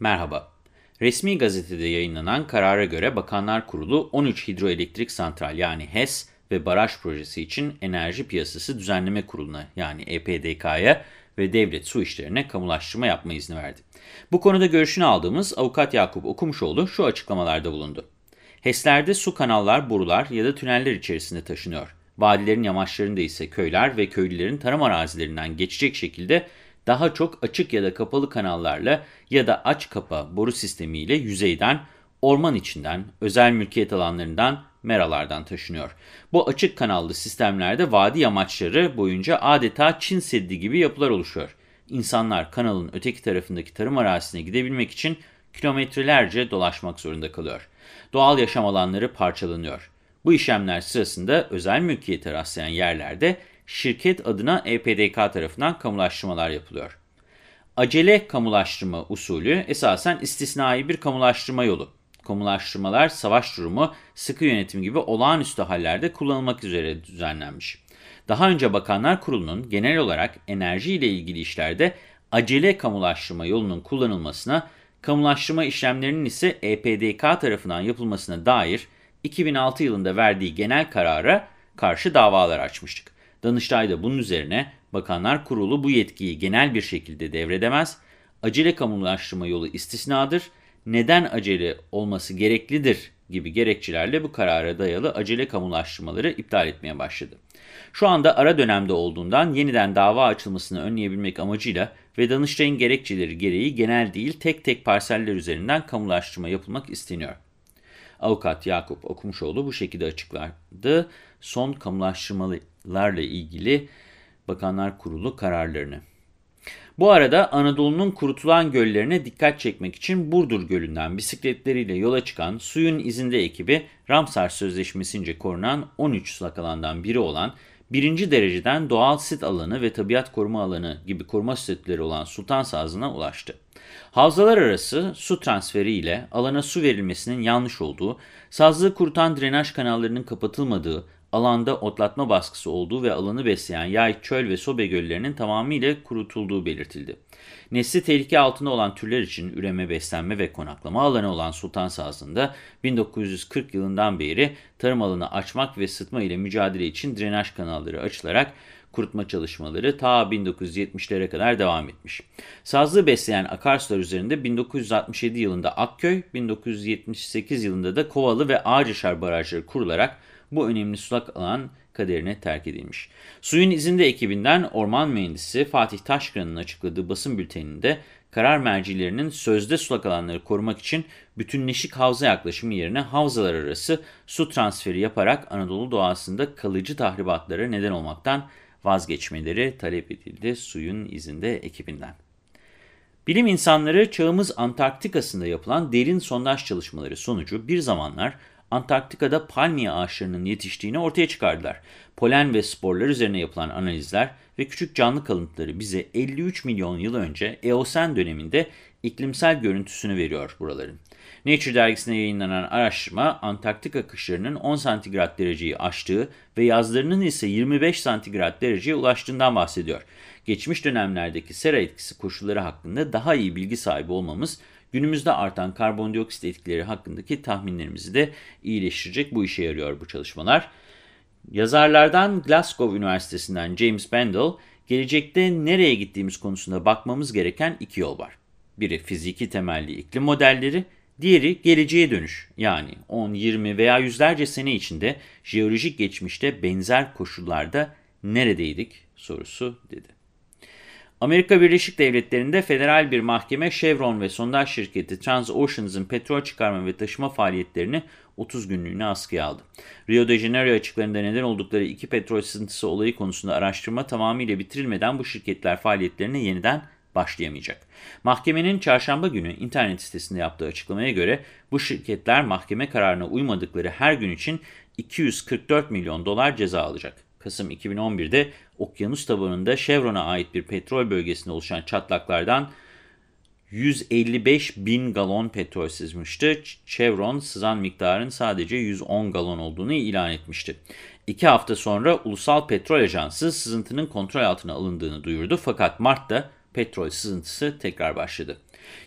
Merhaba. Resmi gazetede yayınlanan karara göre Bakanlar Kurulu 13 hidroelektrik santral yani HES ve baraj projesi için Enerji Piyasası Düzenleme Kurulu'na yani EPDK'ya ve devlet su işlerine kamulaştırma yapma izni verdi. Bu konuda görüşünü aldığımız avukat Yakup Okumuşoğlu şu açıklamalarda bulundu. HES'lerde su kanallar, borular ya da tüneller içerisinde taşınıyor. Vadilerin yamaçlarında ise köyler ve köylülerin tarım arazilerinden geçecek şekilde daha çok açık ya da kapalı kanallarla ya da aç kapa boru sistemiyle yüzeyden, orman içinden, özel mülkiyet alanlarından, meralardan taşınıyor. Bu açık kanallı sistemlerde vadi yamaçları boyunca adeta Çin Seddi gibi yapılar oluşuyor. İnsanlar kanalın öteki tarafındaki tarım arazisine gidebilmek için kilometrelerce dolaşmak zorunda kalıyor. Doğal yaşam alanları parçalanıyor. Bu işlemler sırasında özel mülkiyete rastlayan yerlerde şirket adına EPDK tarafından kamulaştırmalar yapılıyor. Acele kamulaştırma usulü esasen istisnai bir kamulaştırma yolu. Kamulaştırmalar savaş durumu, sıkı yönetim gibi olağanüstü hallerde kullanılmak üzere düzenlenmiş. Daha önce Bakanlar Kurulu'nun genel olarak enerji ile ilgili işlerde acele kamulaştırma yolunun kullanılmasına, kamulaştırma işlemlerinin ise EPDK tarafından yapılmasına dair 2006 yılında verdiği genel karara karşı davalar açmıştık. Danıştay da bunun üzerine Bakanlar Kurulu bu yetkiyi genel bir şekilde devredemez, acele kamulaştırma yolu istisnadır, neden acele olması gereklidir gibi gerekçelerle bu karara dayalı acele kamulaştırmaları iptal etmeye başladı. Şu anda ara dönemde olduğundan yeniden dava açılmasını önleyebilmek amacıyla ve Danıştay'ın gerekçeleri gereği genel değil tek tek parseller üzerinden kamulaştırma yapılmak isteniyor. Avukat Yakup Okumuşoğlu bu şekilde açıkladı. Son kamulaştırmalarla ilgili Bakanlar Kurulu kararlarını. Bu arada Anadolu'nun kurutulan göllerine dikkat çekmek için Burdur Gölü'nden bisikletleriyle yola çıkan Suyun İzinde ekibi Ramsar Sözleşmesi'nce korunan 13 sulak alandan biri olan birinci dereceden doğal sit alanı ve tabiat koruma alanı gibi koruma statüleri olan Sultan Sazı'na ulaştı. Havzalar arası su transferi ile alana su verilmesinin yanlış olduğu, sazlığı kurutan drenaj kanallarının kapatılmadığı, alanda otlatma baskısı olduğu ve alanı besleyen yay, çöl ve sobe göllerinin tamamıyla kurutulduğu belirtildi. Nesli tehlike altında olan türler için üreme, beslenme ve konaklama alanı olan Sultan Sazı'nda 1940 yılından beri tarım alanı açmak ve sıtma ile mücadele için drenaj kanalları açılarak kurutma çalışmaları ta 1970'lere kadar devam etmiş. Sazlığı besleyen akarsular üzerinde 1967 yılında Akköy, 1978 yılında da Kovalı ve Ağaçaşar barajları kurularak bu önemli sulak alan kaderine terk edilmiş. Suyun izinde ekibinden orman mühendisi Fatih Taşkıran'ın açıkladığı basın bülteninde karar mercilerinin sözde sulak alanları korumak için bütünleşik havza yaklaşımı yerine havzalar arası su transferi yaparak Anadolu doğasında kalıcı tahribatlara neden olmaktan vazgeçmeleri talep edildi suyun izinde ekibinden. Bilim insanları çağımız Antarktika'sında yapılan derin sondaj çalışmaları sonucu bir zamanlar Antarktika'da palmiye ağaçlarının yetiştiğini ortaya çıkardılar. Polen ve sporlar üzerine yapılan analizler ve küçük canlı kalıntıları bize 53 milyon yıl önce Eosen döneminde iklimsel görüntüsünü veriyor buraların. Nature dergisine yayınlanan araştırma Antarktika kışlarının 10 santigrat dereceyi aştığı ve yazlarının ise 25 santigrat dereceye ulaştığından bahsediyor. Geçmiş dönemlerdeki sera etkisi koşulları hakkında daha iyi bilgi sahibi olmamız günümüzde artan karbondioksit etkileri hakkındaki tahminlerimizi de iyileştirecek bu işe yarıyor bu çalışmalar. Yazarlardan Glasgow Üniversitesi'nden James Bendel, gelecekte nereye gittiğimiz konusunda bakmamız gereken iki yol var. Biri fiziki temelli iklim modelleri, diğeri geleceğe dönüş. Yani 10, 20 veya yüzlerce sene içinde jeolojik geçmişte benzer koşullarda neredeydik sorusu dedi. Amerika Birleşik Devletleri'nde federal bir mahkeme Chevron ve sondaj şirketi Transoceans'ın petrol çıkarma ve taşıma faaliyetlerini 30 günlüğüne askıya aldı. Rio de Janeiro açıklarında neden oldukları iki petrol sızıntısı olayı konusunda araştırma tamamıyla bitirilmeden bu şirketler faaliyetlerine yeniden başlayamayacak. Mahkemenin çarşamba günü internet sitesinde yaptığı açıklamaya göre bu şirketler mahkeme kararına uymadıkları her gün için 244 milyon dolar ceza alacak. Kasım 2011'de okyanus tabanında Chevron'a ait bir petrol bölgesinde oluşan çatlaklardan 155 bin galon petrol sızmıştı. Chevron sızan miktarın sadece 110 galon olduğunu ilan etmişti. İki hafta sonra Ulusal Petrol Ajansı sızıntının kontrol altına alındığını duyurdu. Fakat Mart'ta petrol sızıntısı tekrar başladı.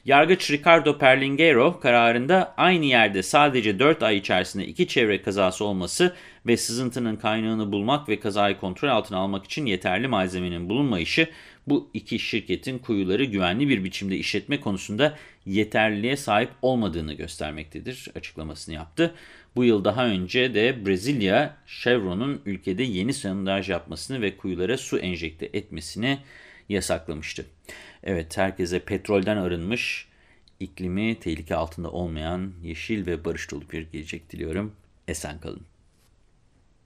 Yargıç Ricardo Perlingero kararında aynı yerde sadece 4 ay içerisinde iki çevre kazası olması ve sızıntının kaynağını bulmak ve kazayı kontrol altına almak için yeterli malzemenin bulunmayışı bu iki şirketin kuyuları güvenli bir biçimde işletme konusunda yeterliliğe sahip olmadığını göstermektedir açıklamasını yaptı. Bu yıl daha önce de Brezilya, Chevron'un ülkede yeni sondaj yapmasını ve kuyulara su enjekte etmesini yasaklamıştı. Evet, herkese petrolden arınmış, iklimi tehlike altında olmayan, yeşil ve barış dolu bir gelecek diliyorum. Esen kalın.